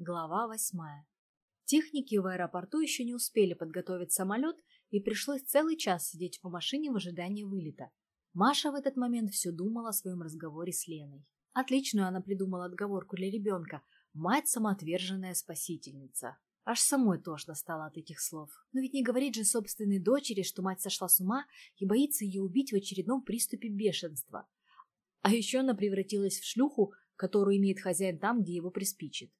Глава восьмая. Техники в аэропорту еще не успели подготовить самолет, и пришлось целый час сидеть в машине в ожидании вылета. Маша в этот момент все думала о своем разговоре с Леной. Отличную она придумала отговорку для ребенка. Мать – самоотверженная спасительница. Аж самой тошно стало от этих слов. Но ведь не говорит же собственной дочери, что мать сошла с ума и боится ее убить в очередном приступе бешенства. А еще она превратилась в шлюху, которую имеет хозяин там, где его приспичит.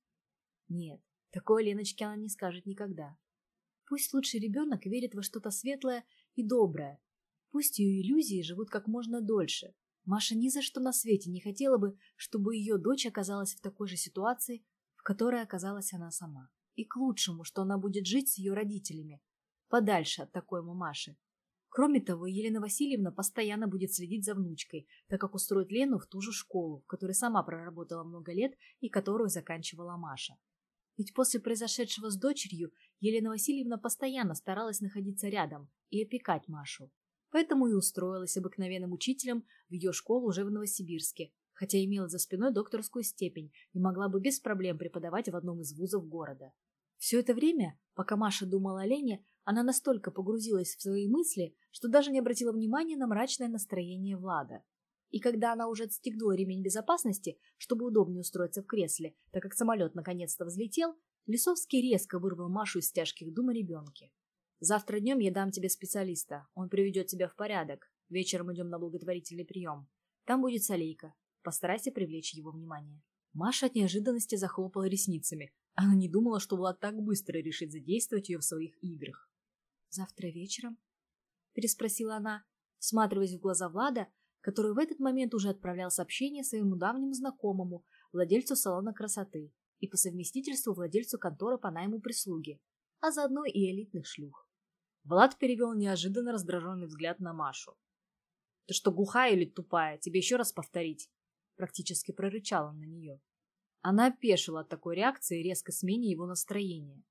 Нет, такое Леночке она не скажет никогда. Пусть лучший ребенок верит во что-то светлое и доброе. Пусть ее иллюзии живут как можно дольше. Маша ни за что на свете не хотела бы, чтобы ее дочь оказалась в такой же ситуации, в которой оказалась она сама. И к лучшему, что она будет жить с ее родителями, подальше от такой мамаши. Кроме того, Елена Васильевна постоянно будет следить за внучкой, так как устроит Лену в ту же школу, в которой сама проработала много лет и которую заканчивала Маша. Ведь после произошедшего с дочерью Елена Васильевна постоянно старалась находиться рядом и опекать Машу. Поэтому и устроилась обыкновенным учителем в ее школу уже в Новосибирске, хотя имела за спиной докторскую степень и могла бы без проблем преподавать в одном из вузов города. Все это время, пока Маша думала о Лене, она настолько погрузилась в свои мысли, что даже не обратила внимания на мрачное настроение Влада. И когда она уже отстегнула ремень безопасности, чтобы удобнее устроиться в кресле, так как самолет наконец-то взлетел, Лисовский резко вырвал Машу из тяжких дум о ребенке. «Завтра днем я дам тебе специалиста. Он приведет тебя в порядок. Вечером идем на благотворительный прием. Там будет солейка. Постарайся привлечь его внимание». Маша от неожиданности захлопала ресницами. Она не думала, что Влад так быстро решит задействовать ее в своих играх. «Завтра вечером?» – переспросила она, всматриваясь в глаза Влада, который в этот момент уже отправлял сообщение своему давнему знакомому, владельцу салона красоты и по совместительству владельцу конторы по найму прислуги, а заодно и элитных шлюх. Влад перевел неожиданно раздраженный взгляд на Машу. «Ты что, глухая или тупая? Тебе еще раз повторить?» Практически прорычал он на нее. Она опешила от такой реакции, резко смене его настроения.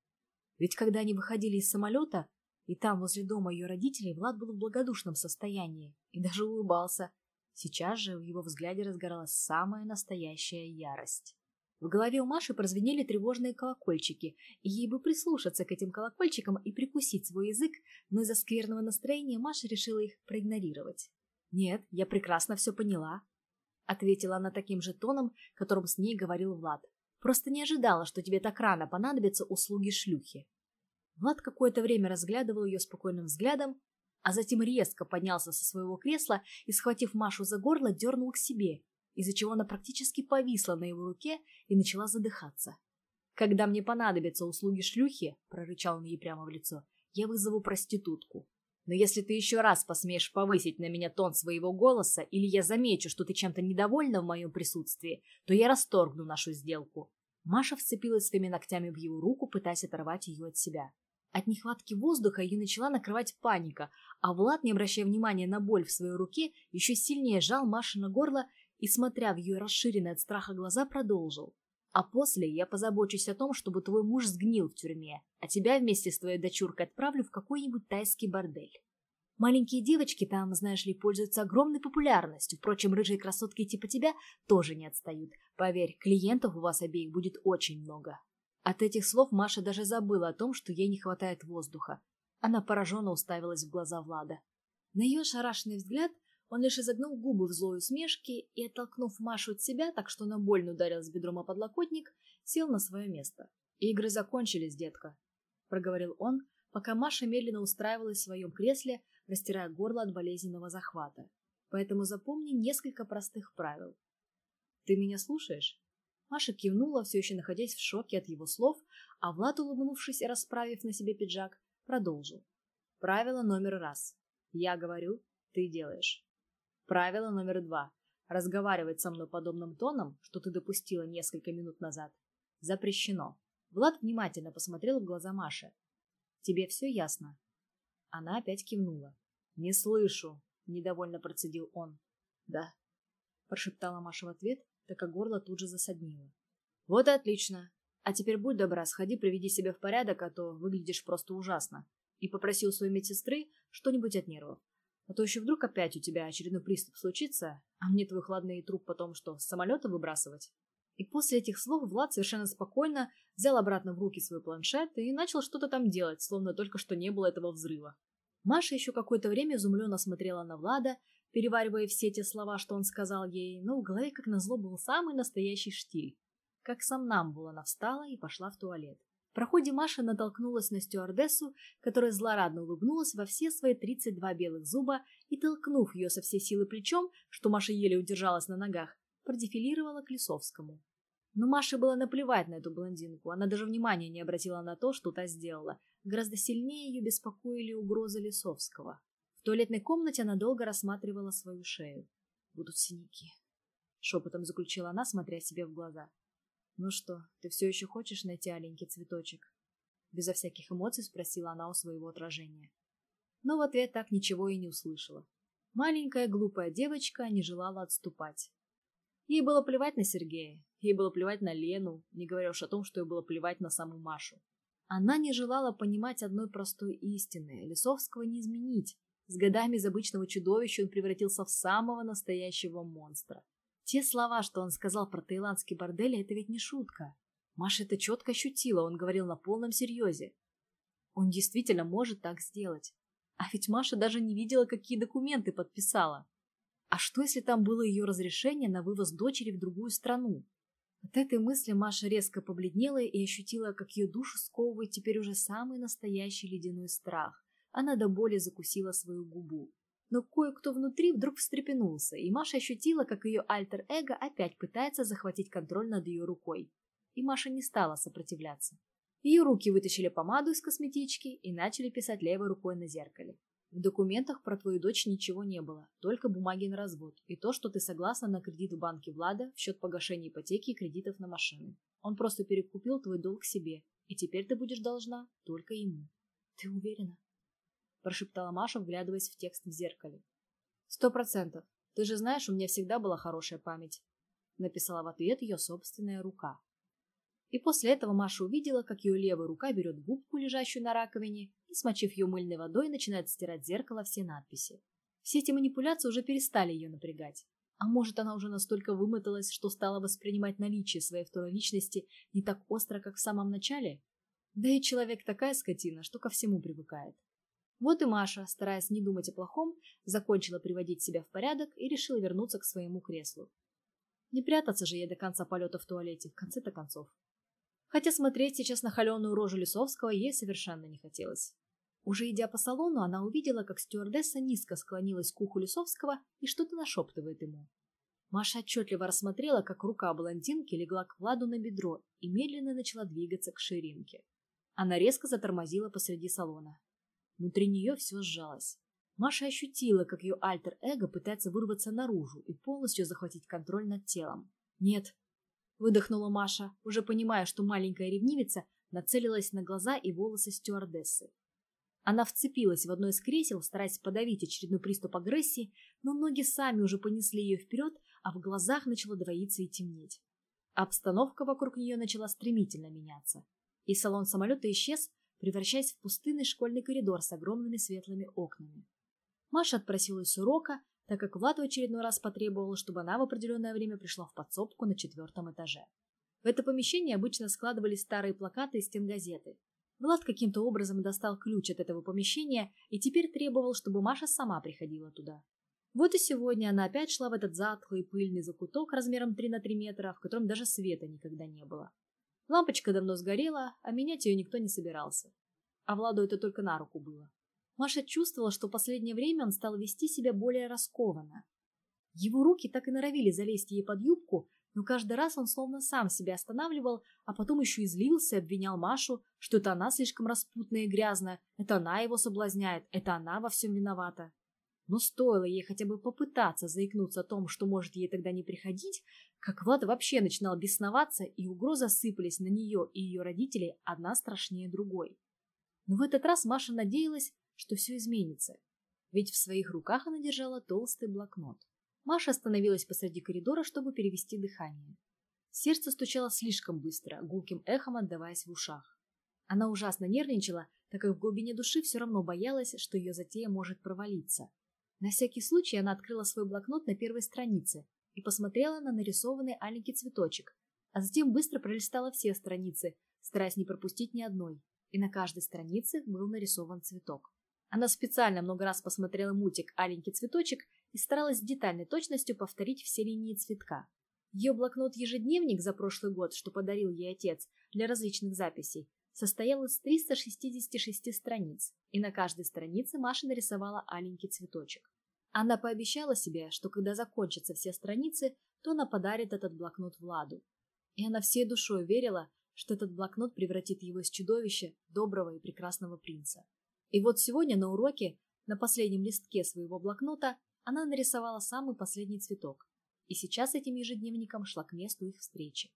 Ведь когда они выходили из самолета, и там, возле дома ее родителей, Влад был в благодушном состоянии и даже улыбался, Сейчас же в его взгляде разгоралась самая настоящая ярость. В голове у Маши прозвенели тревожные колокольчики, и ей бы прислушаться к этим колокольчикам и прикусить свой язык, но из-за скверного настроения Маша решила их проигнорировать. «Нет, я прекрасно все поняла», — ответила она таким же тоном, которым с ней говорил Влад. «Просто не ожидала, что тебе так рано понадобятся услуги шлюхи». Влад какое-то время разглядывал ее спокойным взглядом, а затем резко поднялся со своего кресла и, схватив Машу за горло, дернул к себе, из-за чего она практически повисла на его руке и начала задыхаться. «Когда мне понадобятся услуги шлюхи», — прорычал он ей прямо в лицо, — «я вызову проститутку. Но если ты еще раз посмеешь повысить на меня тон своего голоса или я замечу, что ты чем-то недовольна в моем присутствии, то я расторгну нашу сделку». Маша вцепилась своими ногтями в его руку, пытаясь оторвать ее от себя. От нехватки воздуха ее начала накрывать паника, а Влад, не обращая внимания на боль в своей руке, еще сильнее сжал Маши на горло и, смотря в ее расширенные от страха глаза, продолжил. «А после я позабочусь о том, чтобы твой муж сгнил в тюрьме, а тебя вместе с твоей дочуркой отправлю в какой-нибудь тайский бордель. Маленькие девочки там, знаешь ли, пользуются огромной популярностью. Впрочем, рыжие красотки типа тебя тоже не отстают. Поверь, клиентов у вас обеих будет очень много. От этих слов Маша даже забыла о том, что ей не хватает воздуха. Она пораженно уставилась в глаза Влада. На ее шарашенный взгляд он лишь изогнул губы в злой усмешке и, оттолкнув Машу от себя, так что она больно ударилась бедром о подлокотник, сел на свое место. «Игры закончились, детка», — проговорил он, пока Маша медленно устраивалась в своем кресле, растирая горло от болезненного захвата. «Поэтому запомни несколько простых правил. Ты меня слушаешь?» Маша кивнула, все еще находясь в шоке от его слов, а Влад, улыбнувшись и расправив на себе пиджак, продолжил. Правило номер раз. Я говорю, ты делаешь. Правило номер два. Разговаривать со мной подобным тоном, что ты допустила несколько минут назад, запрещено. Влад внимательно посмотрел в глаза Маши. Тебе все ясно? Она опять кивнула. Не слышу, недовольно процедил он. Да, прошептала Маша в ответ так как горло тут же засаднило. «Вот и отлично. А теперь будь добра, сходи, приведи себя в порядок, а то выглядишь просто ужасно. И попроси у своей медсестры что-нибудь от нервов. А то еще вдруг опять у тебя очередной приступ случится, а мне твой хладный труп потом что, с самолета выбрасывать?» И после этих слов Влад совершенно спокойно взял обратно в руки свой планшет и начал что-то там делать, словно только что не было этого взрыва. Маша еще какое-то время изумленно смотрела на Влада, переваривая все те слова, что он сказал ей, но в голове, как назло, был самый настоящий штиль. Как сам нам было, она встала и пошла в туалет. В проходе Маша натолкнулась на стюардессу, которая злорадно улыбнулась во все свои 32 белых зуба и, толкнув ее со всей силы плечом, что Маша еле удержалась на ногах, продефилировала к Лисовскому. Но Маше было наплевать на эту блондинку, она даже внимания не обратила на то, что та сделала. Гораздо сильнее ее беспокоили угрозы Лисовского. Туалетной комнате она долго рассматривала свою шею. «Будут синяки», — шепотом заключила она, смотря себе в глаза. «Ну что, ты все еще хочешь найти аленький цветочек?» Безо всяких эмоций спросила она у своего отражения. Но в ответ так ничего и не услышала. Маленькая глупая девочка не желала отступать. Ей было плевать на Сергея, ей было плевать на Лену, не говоря уж о том, что ей было плевать на саму Машу. Она не желала понимать одной простой истины. Лисовского не изменить. С годами из обычного чудовища он превратился в самого настоящего монстра. Те слова, что он сказал про таиландский бордель, это ведь не шутка. Маша это четко ощутила, он говорил на полном серьезе. Он действительно может так сделать. А ведь Маша даже не видела, какие документы подписала. А что, если там было ее разрешение на вывоз дочери в другую страну? От этой мысли Маша резко побледнела и ощутила, как ее душу сковывает теперь уже самый настоящий ледяной страх. Она до боли закусила свою губу. Но кое-кто внутри вдруг встрепенулся, и Маша ощутила, как ее альтер-эго опять пытается захватить контроль над ее рукой. И Маша не стала сопротивляться. Ее руки вытащили помаду из косметички и начали писать левой рукой на зеркале. В документах про твою дочь ничего не было, только бумаги на развод и то, что ты согласна на кредит в банке Влада в счет погашения ипотеки и кредитов на машины. Он просто перекупил твой долг себе, и теперь ты будешь должна только ему. Ты уверена? Прошептала Маша, вглядываясь в текст в зеркале. Сто процентов. Ты же знаешь, у меня всегда была хорошая память. Написала в ответ ее собственная рука. И после этого Маша увидела, как ее левая рука берет губку, лежащую на раковине, и, смочив ее мыльной водой, начинает стирать зеркало все надписи. Все эти манипуляции уже перестали ее напрягать. А может, она уже настолько вымоталась, что стала воспринимать наличие своей второй личности не так остро, как в самом начале? Да и человек такая скотина, что ко всему привыкает. Вот и Маша, стараясь не думать о плохом, закончила приводить себя в порядок и решила вернуться к своему креслу. Не прятаться же ей до конца полета в туалете, в конце-то концов хотя смотреть сейчас на холеную рожу Лисовского ей совершенно не хотелось. Уже идя по салону, она увидела, как стюардесса низко склонилась к уху Лисовского и что-то нашептывает ему. Маша отчетливо рассмотрела, как рука блондинки легла к Владу на бедро и медленно начала двигаться к ширинке. Она резко затормозила посреди салона. Внутри нее все сжалось. Маша ощутила, как ее альтер-эго пытается вырваться наружу и полностью захватить контроль над телом. Нет, Выдохнула Маша, уже понимая, что маленькая ревнивица нацелилась на глаза и волосы стюардессы. Она вцепилась в одно из кресел, стараясь подавить очередной приступ агрессии, но ноги сами уже понесли ее вперед, а в глазах начало двоиться и темнеть. Обстановка вокруг нее начала стремительно меняться, и салон самолета исчез, превращаясь в пустынный школьный коридор с огромными светлыми окнами. Маша отпросилась с урока, так как Влад в очередной раз потребовал, чтобы она в определенное время пришла в подсобку на четвертом этаже. В это помещение обычно складывались старые плакаты и стенгазеты. Влад каким-то образом достал ключ от этого помещения и теперь требовал, чтобы Маша сама приходила туда. Вот и сегодня она опять шла в этот затхлый пыльный закуток размером 3 на 3 метра, в котором даже света никогда не было. Лампочка давно сгорела, а менять ее никто не собирался. А Владу это только на руку было. Маша чувствовала, что в последнее время он стал вести себя более раскованно. Его руки так и норовили залезть ей под юбку, но каждый раз он словно сам себя останавливал, а потом еще и злился и обвинял Машу, что это она слишком распутная и грязная, это она его соблазняет, это она во всем виновата. Но стоило ей хотя бы попытаться заикнуться о том, что может ей тогда не приходить, как Влад вообще начинал бесноваться, и угрозы сыпались на нее и ее родителей одна страшнее другой. Но в этот раз Маша надеялась, что все изменится, ведь в своих руках она держала толстый блокнот. Маша остановилась посреди коридора, чтобы перевести дыхание. Сердце стучало слишком быстро, гулким эхом отдаваясь в ушах. Она ужасно нервничала, так как в глубине души все равно боялась, что ее затея может провалиться. На всякий случай она открыла свой блокнот на первой странице и посмотрела на нарисованный аленький цветочек, а затем быстро пролистала все страницы, стараясь не пропустить ни одной, и на каждой странице был нарисован цветок. Она специально много раз посмотрела мультик «Аленький цветочек» и старалась с детальной точностью повторить все линии цветка. Ее блокнот-ежедневник за прошлый год, что подарил ей отец для различных записей, состоял из 366 страниц, и на каждой странице Маша нарисовала аленький цветочек. Она пообещала себе, что когда закончатся все страницы, то она подарит этот блокнот Владу. И она всей душой верила, что этот блокнот превратит его из чудовища доброго и прекрасного принца. И вот сегодня на уроке, на последнем листке своего блокнота, она нарисовала самый последний цветок. И сейчас этим ежедневником шла к месту их встречи.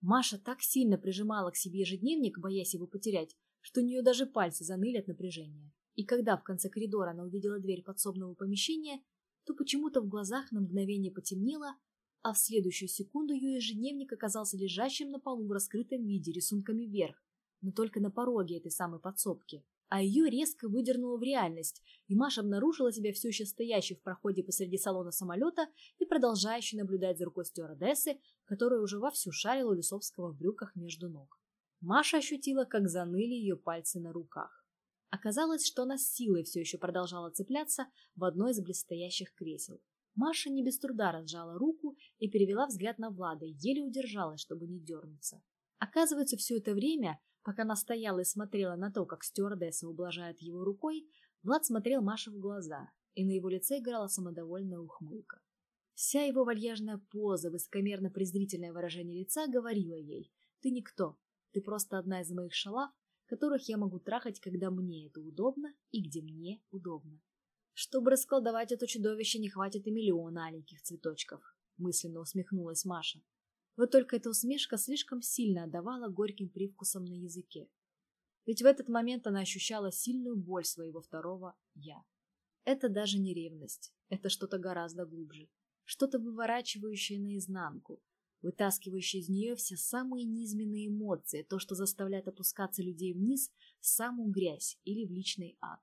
Маша так сильно прижимала к себе ежедневник, боясь его потерять, что у нее даже пальцы заныли от напряжения. И когда в конце коридора она увидела дверь подсобного помещения, то почему-то в глазах на мгновение потемнело, а в следующую секунду ее ежедневник оказался лежащим на полу в раскрытом виде рисунками вверх, но только на пороге этой самой подсобки а ее резко выдернуло в реальность, и Маша обнаружила себя все еще стоящей в проходе посреди салона самолета и продолжающей наблюдать за рукой стюардессы, которая уже вовсю шарила у Лисовского в брюках между ног. Маша ощутила, как заныли ее пальцы на руках. Оказалось, что она с силой все еще продолжала цепляться в одно из блестящих кресел. Маша не без труда разжала руку и перевела взгляд на Влада, еле удержалась, чтобы не дернуться. Оказывается, все это время Пока она стояла и смотрела на то, как стюардесса ублажает его рукой, Влад смотрел Маше в глаза, и на его лице играла самодовольная ухмылка. Вся его вальяжная поза, высокомерно-презрительное выражение лица говорила ей «Ты никто, ты просто одна из моих шалав, которых я могу трахать, когда мне это удобно и где мне удобно». Чтобы расколдовать это чудовище, не хватит и миллиона аленьких цветочков, мысленно усмехнулась Маша. Вот только эта усмешка слишком сильно отдавала горьким привкусом на языке. Ведь в этот момент она ощущала сильную боль своего второго «я». Это даже не ревность, это что-то гораздо глубже, что-то выворачивающее наизнанку, вытаскивающее из нее все самые низменные эмоции, то, что заставляет опускаться людей вниз в самую грязь или в личный ад.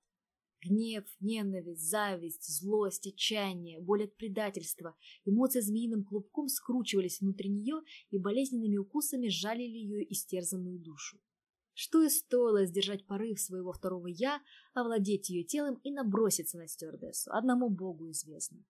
Гнев, ненависть, зависть, злость, отчаяние, боль от предательства. Эмоции змеиным клубком скручивались внутри нее и болезненными укусами жалили ее истерзанную душу. Что и стоило сдержать порыв своего второго «я», овладеть ее телом и наброситься на стюардессу, одному богу известно.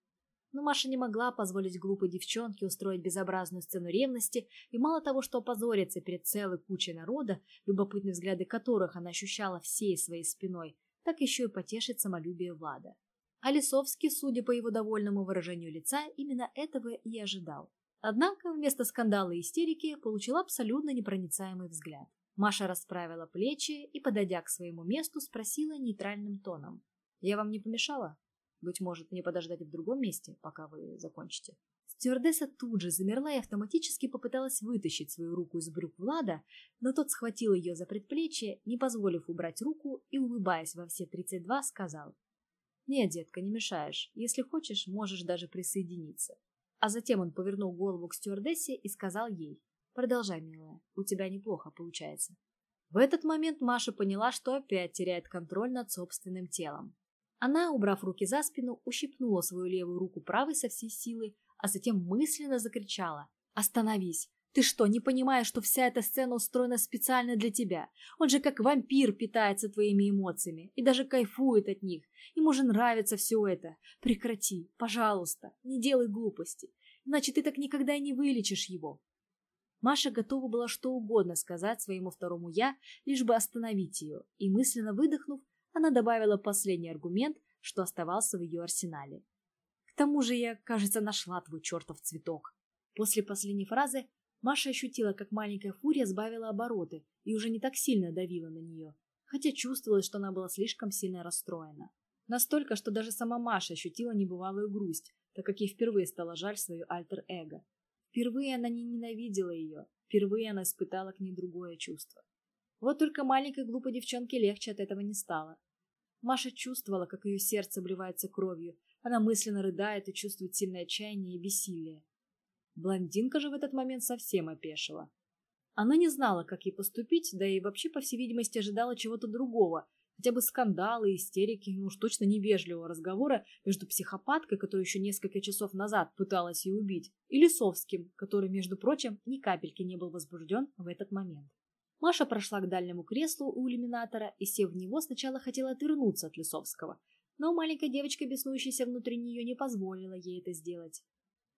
Но Маша не могла позволить глупой девчонке устроить безобразную сцену ревности, и мало того, что опозориться перед целой кучей народа, любопытные взгляды которых она ощущала всей своей спиной, так еще и потешит самолюбие Влада. А Лисовский, судя по его довольному выражению лица, именно этого и ожидал. Однако вместо скандала и истерики получил абсолютно непроницаемый взгляд. Маша расправила плечи и, подойдя к своему месту, спросила нейтральным тоном. «Я вам не помешала? Быть может, мне подождать в другом месте, пока вы закончите?» Стюардесса тут же замерла и автоматически попыталась вытащить свою руку из брюк Влада, но тот схватил ее за предплечье, не позволив убрать руку и, улыбаясь во все тридцать два, сказал «Нет, детка, не мешаешь. Если хочешь, можешь даже присоединиться». А затем он повернул голову к стюардессе и сказал ей «Продолжай, милая, у тебя неплохо получается». В этот момент Маша поняла, что опять теряет контроль над собственным телом. Она, убрав руки за спину, ущипнула свою левую руку правой со всей силы, а затем мысленно закричала «Остановись! Ты что, не понимаешь, что вся эта сцена устроена специально для тебя? Он же как вампир питается твоими эмоциями и даже кайфует от них. Ему же нравится все это. Прекрати, пожалуйста, не делай глупости, иначе ты так никогда и не вылечишь его». Маша готова была что угодно сказать своему второму «я», лишь бы остановить ее, и мысленно выдохнув, она добавила последний аргумент, что оставался в ее арсенале. К тому же я, кажется, нашла твой чертов цветок. После последней фразы Маша ощутила, как маленькая фурия сбавила обороты и уже не так сильно давила на нее, хотя чувствовалось, что она была слишком сильно расстроена. Настолько, что даже сама Маша ощутила небывалую грусть, так как ей впервые стало жаль свое альтер-эго. Впервые она не ненавидела ее, впервые она испытала к ней другое чувство. Вот только маленькой глупой девчонке легче от этого не стало. Маша чувствовала, как ее сердце обливается кровью, она мысленно рыдает и чувствует сильное отчаяние и бессилие. Блондинка же в этот момент совсем опешила. Она не знала, как ей поступить, да и вообще, по всей видимости, ожидала чего-то другого, Хотя бы скандалы, истерики, ну уж точно невежливого разговора между психопаткой, которая еще несколько часов назад пыталась ее убить, и Лисовским, который, между прочим, ни капельки не был возбужден в этот момент. Маша прошла к дальнему креслу у иллюминатора и, сев в него, сначала хотела отвернуться от Лисовского, но маленькая девочка, беснующаяся внутри нее, не позволила ей это сделать.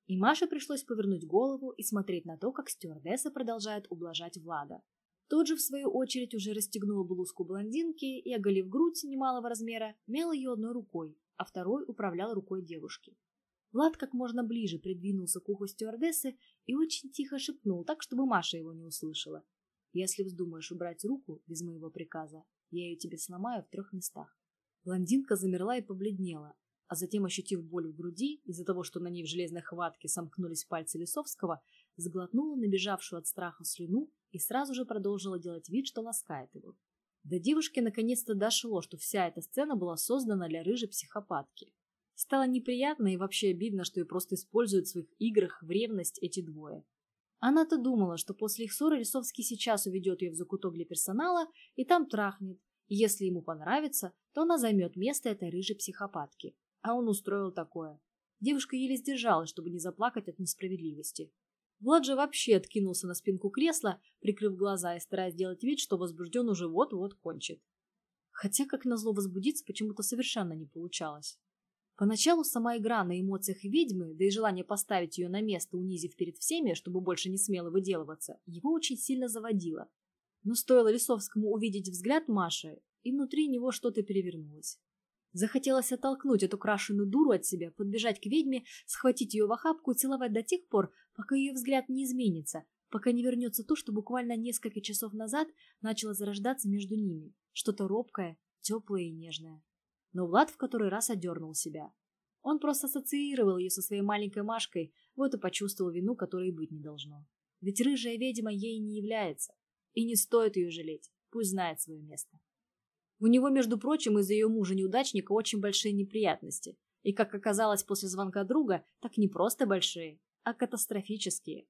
И Маше пришлось повернуть голову и смотреть на то, как стюардесса продолжает ублажать Влада. Тот же, в свою очередь, уже расстегнул блузку блондинки и, оголив грудь немалого размера, мял ее одной рукой, а второй управлял рукой девушки. Влад как можно ближе придвинулся к уху стюардессы и очень тихо шепнул, так, чтобы Маша его не услышала. «Если вздумаешь убрать руку без моего приказа, я ее тебе сломаю в трех местах». Блондинка замерла и побледнела, а затем, ощутив боль в груди из-за того, что на ней в железной хватке сомкнулись пальцы Лисовского, сглотнула набежавшую от страха слюну и сразу же продолжила делать вид, что ласкает его. До девушки наконец-то дошло, что вся эта сцена была создана для рыжей психопатки. Стало неприятно и вообще обидно, что ее просто используют в своих играх в ревность эти двое. Она-то думала, что после их ссоры Лисовский сейчас уведет ее в закуток для персонала и там трахнет, и если ему понравится, то она займет место этой рыжей психопатки. А он устроил такое. Девушка еле сдержалась, чтобы не заплакать от несправедливости. Влад же вообще откинулся на спинку кресла, прикрыв глаза и стараясь сделать вид, что возбужден уже вот-вот кончит. Хотя, как назло, возбудиться почему-то совершенно не получалось. Поначалу сама игра на эмоциях ведьмы, да и желание поставить ее на место, унизив перед всеми, чтобы больше не смело выделываться, его очень сильно заводило. Но стоило Лисовскому увидеть взгляд Маши, и внутри него что-то перевернулось. Захотелось оттолкнуть эту крашеную дуру от себя, подбежать к ведьме, схватить ее в охапку и целовать до тех пор, пока ее взгляд не изменится, пока не вернется то, что буквально несколько часов назад начало зарождаться между ними. Что-то робкое, теплое и нежное. Но Влад в который раз одернул себя. Он просто ассоциировал ее со своей маленькой Машкой, вот и почувствовал вину, которой быть не должно. Ведь рыжая ведьма ей не является. И не стоит ее жалеть, пусть знает свое место. У него, между прочим, из-за ее мужа-неудачника очень большие неприятности. И, как оказалось после звонка друга, так не просто большие, а катастрофические.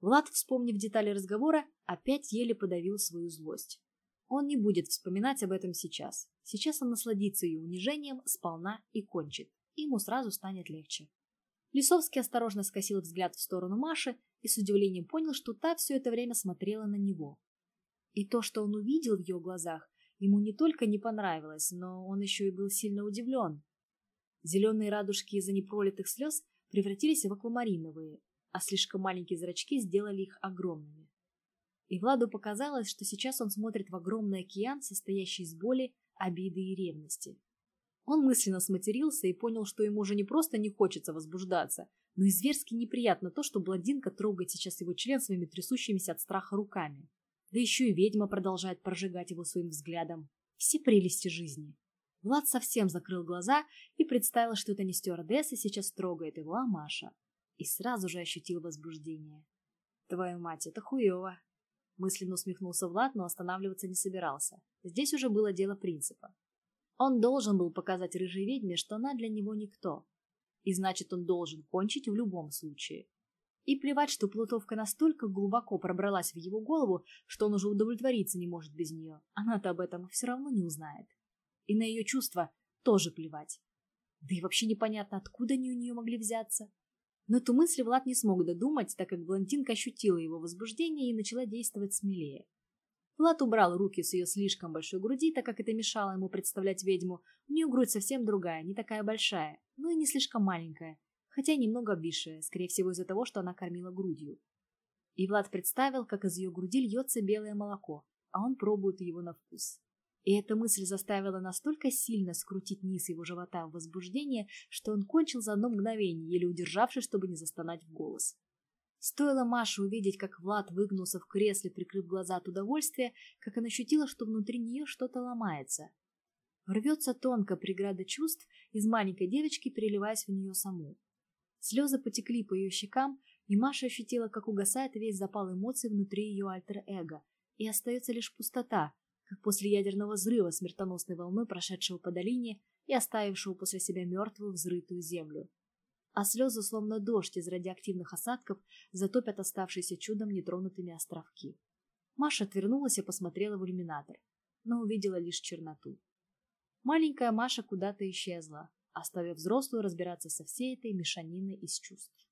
Влад, вспомнив детали разговора, опять еле подавил свою злость. Он не будет вспоминать об этом сейчас. Сейчас он насладится ее унижением сполна и кончит. Ему сразу станет легче. Лисовский осторожно скосил взгляд в сторону Маши и с удивлением понял, что та все это время смотрела на него. И то, что он увидел в ее глазах, Ему не только не понравилось, но он еще и был сильно удивлен. Зеленые радужки из-за непролитых слез превратились в аквамариновые, а слишком маленькие зрачки сделали их огромными. И Владу показалось, что сейчас он смотрит в огромный океан, состоящий из боли, обиды и ревности. Он мысленно сматерился и понял, что ему уже не просто не хочется возбуждаться, но и зверски неприятно то, что блондинка трогает сейчас его член своими трясущимися от страха руками. Да еще и ведьма продолжает прожигать его своим взглядом. Все прелести жизни. Влад совсем закрыл глаза и представил, что это не стюардесса сейчас трогает его, а Маша. И сразу же ощутил возбуждение. «Твою мать, это хуево!» Мысленно усмехнулся Влад, но останавливаться не собирался. Здесь уже было дело принципа. Он должен был показать рыжей ведьме, что она для него никто. И значит, он должен кончить в любом случае. И плевать, что плутовка настолько глубоко пробралась в его голову, что он уже удовлетвориться не может без нее. Она-то об этом все равно не узнает. И на ее чувства тоже плевать. Да и вообще непонятно, откуда они у нее могли взяться. Но эту мысль Влад не смог додумать, так как блондинка ощутила его возбуждение и начала действовать смелее. Влад убрал руки с ее слишком большой груди, так как это мешало ему представлять ведьму. У нее грудь совсем другая, не такая большая, но и не слишком маленькая хотя немного обвисшая, скорее всего из-за того, что она кормила грудью. И Влад представил, как из ее груди льется белое молоко, а он пробует его на вкус. И эта мысль заставила настолько сильно скрутить низ его живота в возбуждение, что он кончил за одно мгновение, еле удержавшись, чтобы не застонать в голос. Стоило Маше увидеть, как Влад выгнулся в кресле, прикрыв глаза от удовольствия, как она ощутила, что внутри нее что-то ломается. Рвется тонко преграда чувств из маленькой девочки, переливаясь в нее саму. Слезы потекли по ее щекам, и Маша ощутила, как угасает весь запал эмоций внутри ее альтер-эго, и остается лишь пустота, как после ядерного взрыва смертоносной волной, прошедшего по долине и оставившего после себя мертвую взрытую землю. А слезы, словно дождь из радиоактивных осадков, затопят оставшиеся чудом нетронутыми островки. Маша отвернулась и посмотрела в иллюминатор, но увидела лишь черноту. маленькая Маша куда-то исчезла, оставив взрослую разбираться со всей этой мешаниной из чувств.